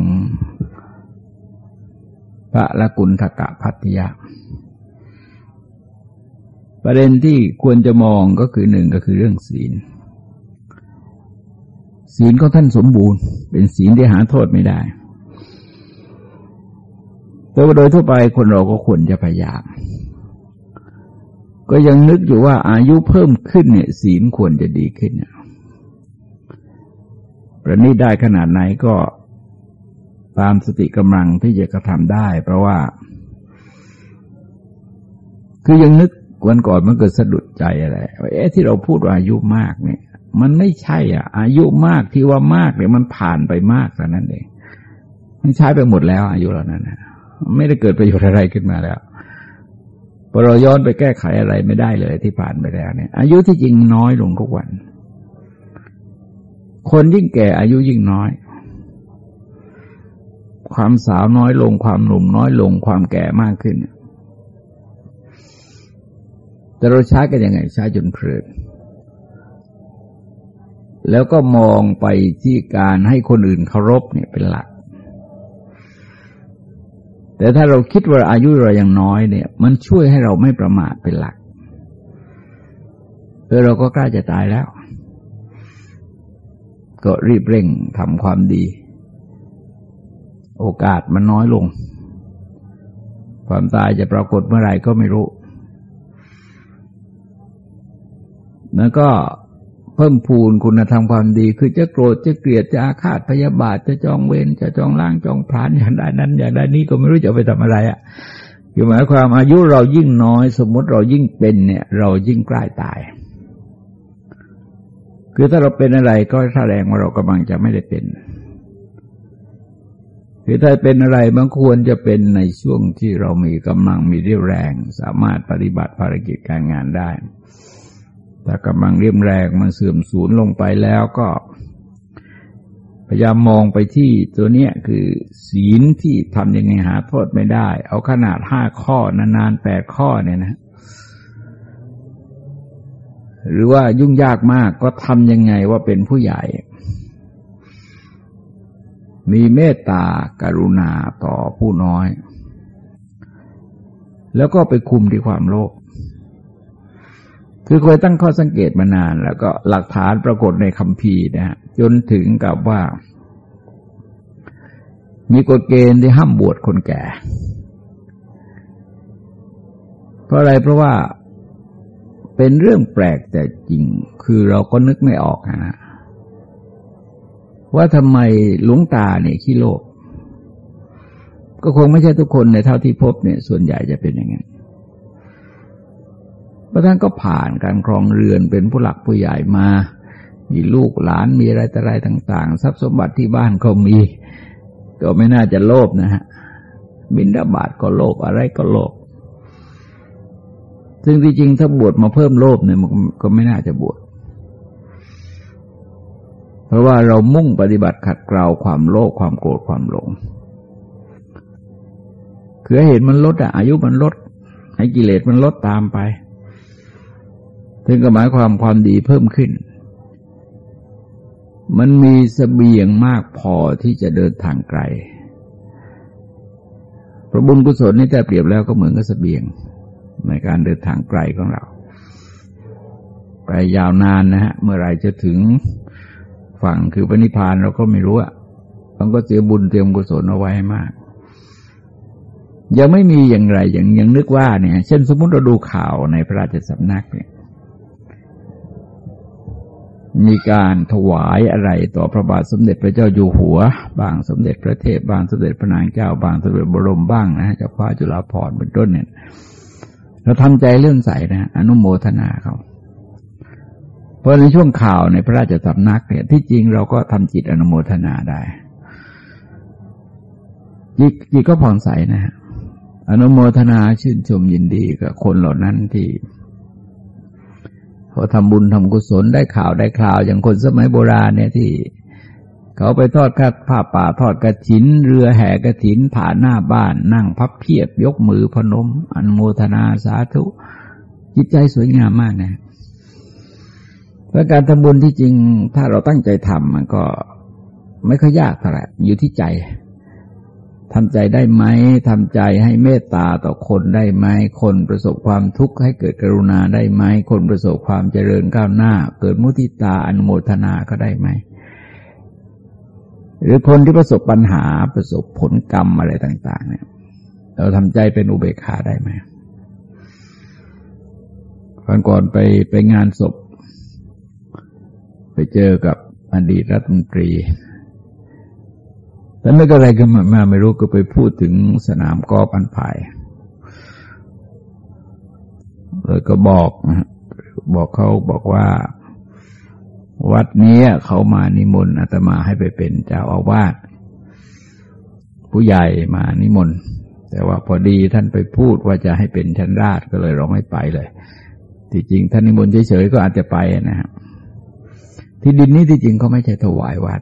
พระละกุณฑกะพัทยาประเด็นที่ควรจะมองก็คือหนึ่งก็คือเรื่องศีล ศีลของท่านสมบูรณ์ เป็นศีลที่หาโทษไม่ได้ แต่ว่าโดยทั่วไปคนเราก็ควรจะพยายาม ก็ยังนึกอยู่ว่าอายุเพิ่มขึ้นเนี่ยศีลควรจะดีขึ้นประนีได้ขนาดไหนก็ตามสติกำลังที่จะกระทำได้ เพราะว่า คือยังนึกวันก่อนมันเกิดสะดุดใจอะไรเอ๊ะที่เราพูดว่าอายุมากเนี่ย มันไม่ใช่อะ อายุมากที่ว่ามากเนี่ยมันผ่านไปมากแต่นั้นเองมันใช้ไปหมดแล้วอายุเรานั้นนะ ไม่ได้เกิดประโยชน์อะไรขึ้นมาแล้วพอเราย้อนไปแก้ไขอะไรไม่ได้เลยที่ผ่านไปแล้วเนี่ย อายุที่จริงน้อยลงทุกวัน คนยิ่งแก่อายุยิ่งน้อย ความสาวน้อยลงความหนุ่มน้อยลงความแก่มากขึ้น แต่เราใช้กันยังไงใช้จนเพลินแล้วก็มองไปที่การให้คนอื่นเคารพเนี่ยเป็นหลัก แต่ถ้าเราคิดว่าอายุเรายังน้อยเนี่ย มันช่วยให้เราไม่ประมาทเป็นหลักเออเราก็ใกล้จะตายแล้ว ก็รีบเร่งทำความดี โอกาสมันน้อยลง ความตายจะปรากฏเมื่อไหร่ก็ไม่รู้ แล้วก็ พิ่มพูนคุณธรรมความดี คือจะโกรธจะเกลียดจะอาฆาตพยาบาทจะจองเวรจะจองล้างจองพรานอย่างใดนั้น อย่างใดนี้ก็ไม่รู้จะไปทำอะไรอะ่ะคือหมายความอายุเรายิ่งน้อย สมมติเรายิ่งเป็นเนี่ย เรายิ่งใกล้ตาย คือถ้าเราเป็นอะไรก็แสดงว่าเรากำลังจะไม่ได้เป็นคือถ้าเป็นอะไรบางควรจะเป็นในช่วงที่เรามีกำลังมีเรี่ยวแรง สามารถปฏิบัติภารกิจการงานได้ ถ้ากำลังเรียมแรงมันเสื่อมสูญลงไปแล้วก็ พยายามมองไปที่ตัวเนี้ยคือศีลที่ทำยังไงหาโทษไม่ได้ เอาขนาดห้าข้อนานๆแปดข้อเนี่ยนะ หรือว่ายุ่งยากมากก็ทำยังไงว่าเป็นผู้ใหญ่ มีเมตตาการุณาต่อผู้น้อย แล้วก็ไปคุมที่ความโลภ คือเคยตั้งข้อสังเกตมานาน แล้วก็หลักฐานปรากฏในคัมภีร์นะฮะจนถึงกับว่า มีกฎเกณฑ์ที่ห้ามบวชคนแก่ เพราะอะไรเพราะว่าเป็นเรื่องแปลกแต่จริง คือเราก็นึกไม่ออกนะว่าทำไมหลวงตาเนี่ยขี้โลก ก็คงไม่ใช่ทุกคนในเท่าที่พบเนี่ย ส่วนใหญ่จะเป็นอย่างนั้น พระท่านก็ผ่านการครองเรือนเป็นผู้หลักผู้ใหญ่มา มีลูกหลานมีอะไรต่อะไรต่าง ๆ ทรัพย์สมบัติที่บ้านเขามี ก็ไม่น่าจะโลภนะฮะบินดาบาดก็โลภอะไรก็โลภซึ่งที่จริงถ้าบวชมาเพิ่มโลภเนี่ยมันก็ไม่น่าจะบวชเพราะว่าเรามุ่งปฏิบัติขัดเกลาความโลภความโกรธความหลงคือเห็นมันลดอะอายุมันลด ให้กิเลสมันลดตามไป ถึงกับหมายความความดีเพิ่มขึ้น มันมีสเสบียงมากพอที่จะเดินทางไกลพระบุญกุศลนี่แต่เปรียบแล้วก็เหมือนกับสเสบียงในการเดินทางไกลของเราไกลยาวนานนะฮะ เมื่อไรจะถึงฝั่งคือปณิพานเราก็ไม่รู้อะต้องก็เสียบุญเตรียมกุศลเอาไว้ให้มาก ยังไม่มีอย่างไรอย่างยังนึกว่าเนี่ย เช่นสมมติเราดูข่าวในพระราชสำนักเนี่ย มีการถวายอะไรต่อพระบาทสมเด็จพระเจ้าอยู่หัว บางสมเด็จพระเทพบางสมเด็จพระนางเจ้า บางสมเด็จบรมบ้างนะเจ้าฟ้าจุฬาภรณ์เป็นต้นเนี่ย เราทำใจเลื่อนใสนะอนุโมทนาเขาเพราะในช่วงข่าวในพระราชสำนักเนี่ยที่จริงเราก็ทำจิตอนุโมทนาได้ จิตจิตก็ผ่องใสนะฮะอนุโมทนาชื่นชมยินดีกับคนเหล่านั้นที่ เขาทำบุญทำกุศลได้ข่าวได้ข่าว อย่างคนสมัยโบราณเนี่ยที่ เขาไปทอดกัดผ้าป่าทอดกระถิน เรือแห่กระถิน ผ่านหน้าบ้าน นั่งพับเพียบ ยกมือพนม อนุโมทนาสาธุ จิตใจสวยงามมากนะเพราะการทำบุญที่จริง ถ้าเราตั้งใจทำมันก็ไม่ค่อยยากเท่าไหร่อยู่ที่ใจ ทำใจได้ไหมทำใจให้เมตตาต่อคนได้ไหม คนประสบความทุกข์ให้เกิดกรุณาได้ไหม คนประสบความเจริญก้าวหน้า เกิดมุติตาอนุโมทนาก็ได้ไหม หรือคนที่ประสบปัญหาประสบผลกรรมอะไรต่าง ๆ เนี่ย เราทำใจเป็นอุเบกขาได้ไหมวันก่อนไปไปงานศพ ไปเจอกับอดีตรัฐมนตรี แล้วนึกอะไรกันมาไม่รู้ก็ไปพูดถึงสนามกอล์ฟอันภายเลยก็บอกบอกเขาบอกว่า วัดนี้เขามานิมนต์อาตมาให้ไปเป็นเจ้าอาวาสผู้ใหญ่มานิมนต์ แต่ว่าพอดีท่านไปพูดว่าจะให้เป็นชั้นราชก็เลยเราไม่ไปเลยที่จริงท่านนิมนต์เฉยๆก็อาจจะไปนะครับที่ดินนี้ที่จริงเขาไม่ใช่ถวายวัด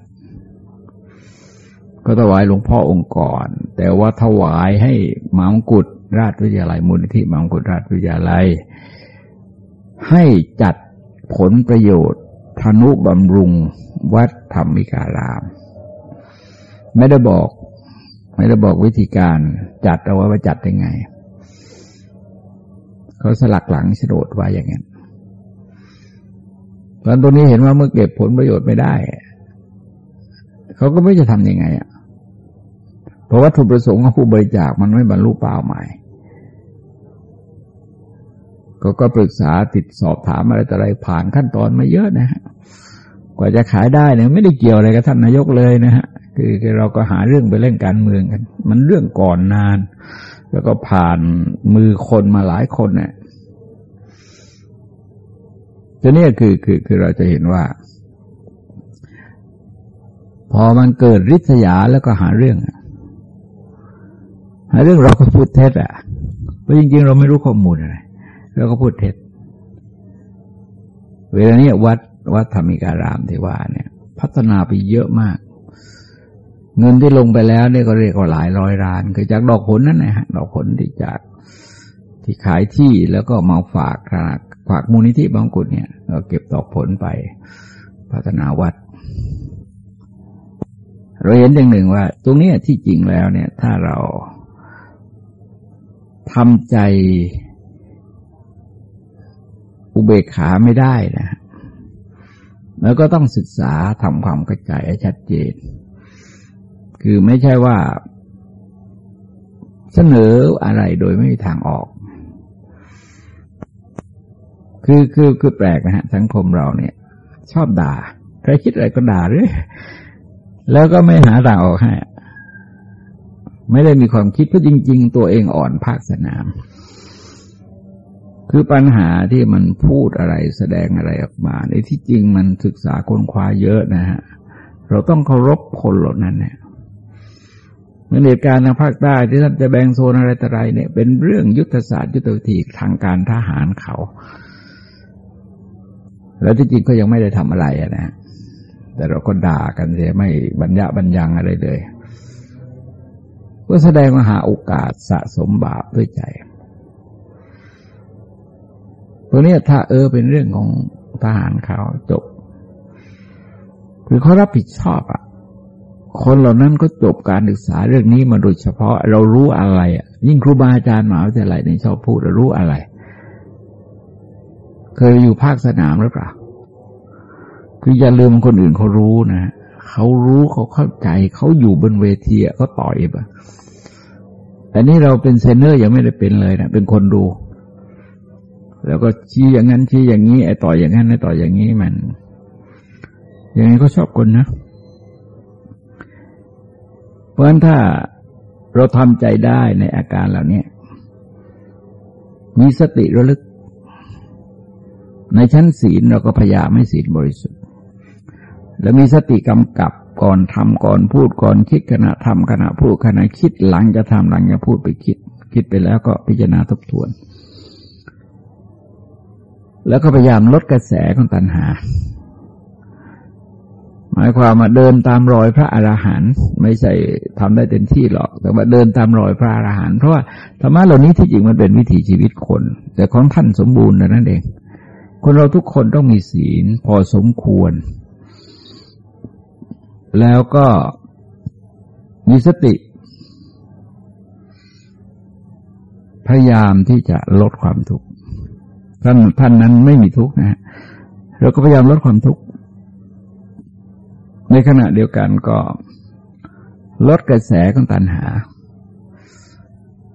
ก็ถวายหลวงพ่อองค์ก่อน แต่ว่าถวายให้มามกุฎราชวิทยาลัยมูลนิธิมามกุฎราชวิทยาลัย ให้จัดผลประโยชน์ธนุบำรุงวัดธรรมิการาม ไม่ได้บอก ไม่ได้บอกวิธีการจัดเอาไว้ว่าจัดยังไงเขาสลักหลังโฉนดไว้อย่างนั้นตอนตรงนี้เห็นว่าเมื่อเก็บผลประโยชน์ไม่ได้ เขาก็ไม่จะทำยังไงอะ เพราะวัตถุประสงค์ของผู้บริจาคมันไม่บรรลุเป้าหมายก็ก็ปรึกษาติดสอบถามอะไรต่ออะไรผ่านขั้นตอนมาเยอะนะฮะกว่าจะขายได้เนี่ยไม่ได้เกี่ยวอะไรกับท่านนายกเลยนะฮะคือเราก็หาเรื่องไปเล่นการเมืองกัน มันเรื่องก่อนนาน แล้วก็ผ่านมือคนมาหลายคนเนี่ยทีนี้คือคือคือเราจะเห็นว่า พอมันเกิดริษยาแล้วก็หาเรื่องหา เรื่องเราก็พูดเท็จอะเพราะจริง ๆ เราไม่รู้ข้อมูลอะไรเราก็พูดเท็จ เวลานี้วัดวัดธรรมิการามที่ว่าเนี่ย พัฒนาไปเยอะมาก เงินที่ลงไปแล้วเนี่ยก็เรียกว่าหลายร้อยล้านคือจากดอกผลนั่นนะฮะดอกผลที่จากที่ขายที่แล้วก็มาฝากขนาฝากมูลนิธิบางกุฎเนี่ยก็เก็บดอกผลไปพัฒนาวัด เราเห็นอย่างหนึ่งว่า ตรงนี้ที่จริงแล้วเนี่ย ถ้าเรา ทำใจอุเบกขาไม่ได้นะแล้วก็ต้องศึกษาทำความเข้าใจให้ชัดเจน คือไม่ใช่ว่า เสนออะไรโดยไม่มีทางออก คือคือคือแปลกนะฮะ สังคมเราเนี่ย ชอบด่า ใครคิดอะไรก็ด่าเลยแล้วก็ไม่หาทางออกให้ ไม่ได้มีความคิดเพราะจริง ๆ ตัวเองอ่อนภาคสนาม คือปัญหาที่มันพูดอะไรแสดงอะไรออกมาในที่จริงมันศึกษาคนคว้าเยอะนะฮะเราต้องเคารพคนเหล่านั้นเนี่ยเมื่อเหตุการณ์ทางภาคใต้ที่ท่านจะแบ่งโซนอะไรต่ออะไรเนี่ย เป็นเรื่องยุทธศาสตร์ยุทธวิธีทางการทหารเขา แล้วที่จริงก็ยังไม่ได้ทำอะไรนะแต่เราก็ด่ากันเสียไม่บรรยะบรรยังอะไรเลย ก็แสดงมาหาโอกาสสะสมบาปด้วยใจพวนี้ถ้าเออเป็นเรื่องของทหารเขาจบ คือเขารับผิดชอบอะคนเหล่านั้นก็จบการศึกษาเรื่องนี้มาโดยเฉพาะ เรารู้อะไรอะ ยิ่งครูบาอาจารย์หมหาวิทยาลัยในชอบพูดเรารู้อะไร เคยอยู่ภาคสนามหรือเปล่า คืออย่าลืมคนอื่นเขารู้นะ เขารู้เขาเข้าใจ เขาอยู่บนเวทีเขาต่อยปะ แต่นี่เราเป็นเซนเนอร์ยังไม่ได้เป็นเลยนะเป็นคนดู แล้วก็ชี้อย่างนั้นชี้อย่างนี้ไอ้ต่อยอย่างนั้นไอ้ต่อยอย่างนี้มันอย่างนี้ก็ชอบคนนะ เพราะฉะนั้นถ้าเราทำใจได้ในอาการเหล่านี้มีสติระลึก ในชั้นศีลเราก็พยายามให้ศีลบริสุทธิ์ แล้วมีสติกำกับ ก่อนทำก่อนพูดก่อนคิดขณะทำขณะพูดขณะคิดหลังจะทำหลังจะพูดไปคิด คิดไปแล้วก็พิจารณาทบทวน แล้วก็พยายามลดกระแสของตัณหา หมายความมาเดินตามรอยพระอรหันต์ไม่ใช่ทำได้เต็มที่หรอก แต่ว่าเดินตามรอยพระอรหันต์เพราะว่าธรรมะเหล่านี้ที่จริงมันเป็นวิถีชีวิตคน แต่ของท่านสมบูรณ์นั่นเองคนเราทุกคนต้องมีศีลพอสมควร แล้วก็มีสติ พยายามที่จะลดความทุกข์ท่านท่านนั้นไม่มีทุกข์นะเราก็พยายามลดความทุกข์ในขณะเดียวกันก็ลดกระแสของตัณหา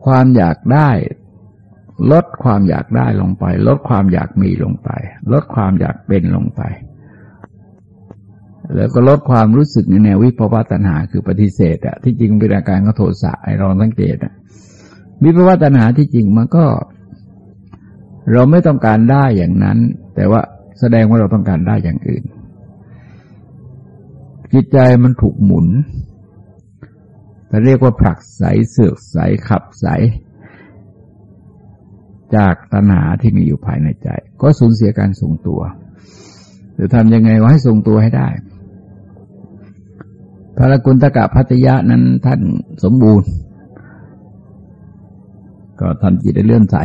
ความอยากได้ ลดความอยากได้ลงไป ลดความอยากมีลงไป ลดความอยากเป็นลงไป แล้วก็ลดความรู้สึกในแนววิภาวะตัณหาคือปฏิเสธอะที่จริงเป็นอาการของโทสะไอเราสังเกตอะวิภาวะตัณหาที่จริงมันก็ เราไม่ต้องการได้อย่างนั้น แต่ว่าแสดงว่าเราต้องการได้อย่างอื่น จิตใจมันถูกหมุนเขาเรียกว่าผลักใสเสือกใสขับใส จากตัณหาที่มีอยู่ภายในใจ ก็สูญเสียการทรงตัวจะทำยังไงว่าให้ทรงตัวให้ได้ พระกุณตกะพัตยะนั้นท่านสมบูรณ์ ก็ทำจิตได้เลื่อนใส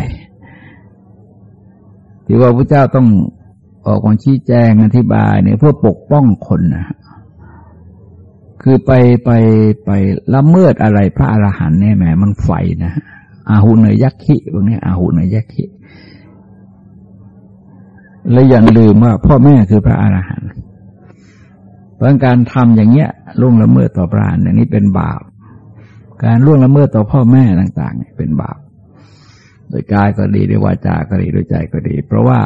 ที่ว่าพระเจ้าต้องออกมาชี้แจงอธิบายเนี่ยเพื่อปกป้องคนนะคือไปไปไปละเมิดอะไรพระอรหันต์เนี่ยแหมมันไฟนะอาหุเนยยักขิพวกนี้อาหุเนยยักขิและอย่าลืมว่าพ่อแม่คือพระอรหันต์ เพราะการทำอย่างเงี้ยล่วงละเมิดต่อพระอรหันต์นี้เป็นบาป การล่วงละเมิดต่อพ่อแม่ต่างๆเป็นบาป โดยกายก็ดีด้วยวาจาก็ดีด้วยใจก็ดี เพราะว่า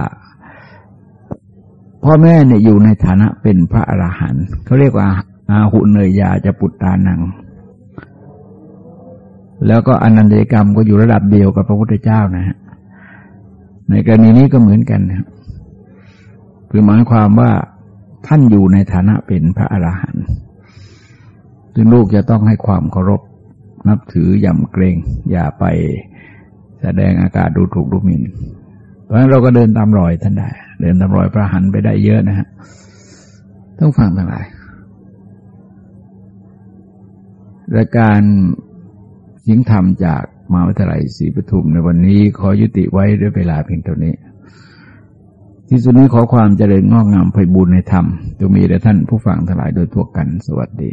พ่อแม่เนี่ยอยู่ในฐานะเป็นพระอรหันต์เขาเรียกว่าอาหุเนยยาจะปุตตานัง แล้วก็อนันตกรรมก็อยู่ระดับเดียวกับพระพุทธเจ้านะฮะในกรณีนี้ก็เหมือนกันนะคือหมายความว่า ท่านอยู่ในฐานะเป็นพระอรหันต์ซึ่งลูกจะต้องให้ความเคารพนับถือยำเกรง อย่าไปแสดงอากาศดูถูกดูหมิ่น เพราะฉะนั้นเราก็เดินตามรอยท่านได้ เดินตามรอยพระหันไปได้เยอะนะฮะ ต้องฟังทั้งหลายรายการเสียงธรรมจากมหาวิทยาลัยศรีปทุมในวันนี้ขอยุติไว้ด้วยเวลาเพียงเท่านี้ ที่สุดนี้ขอความเจริญงอกงามไพบูรณในธรรมจะมีแด่ท่านผู้ฟังทั้งหลายโดยทั่วกันสวัสดี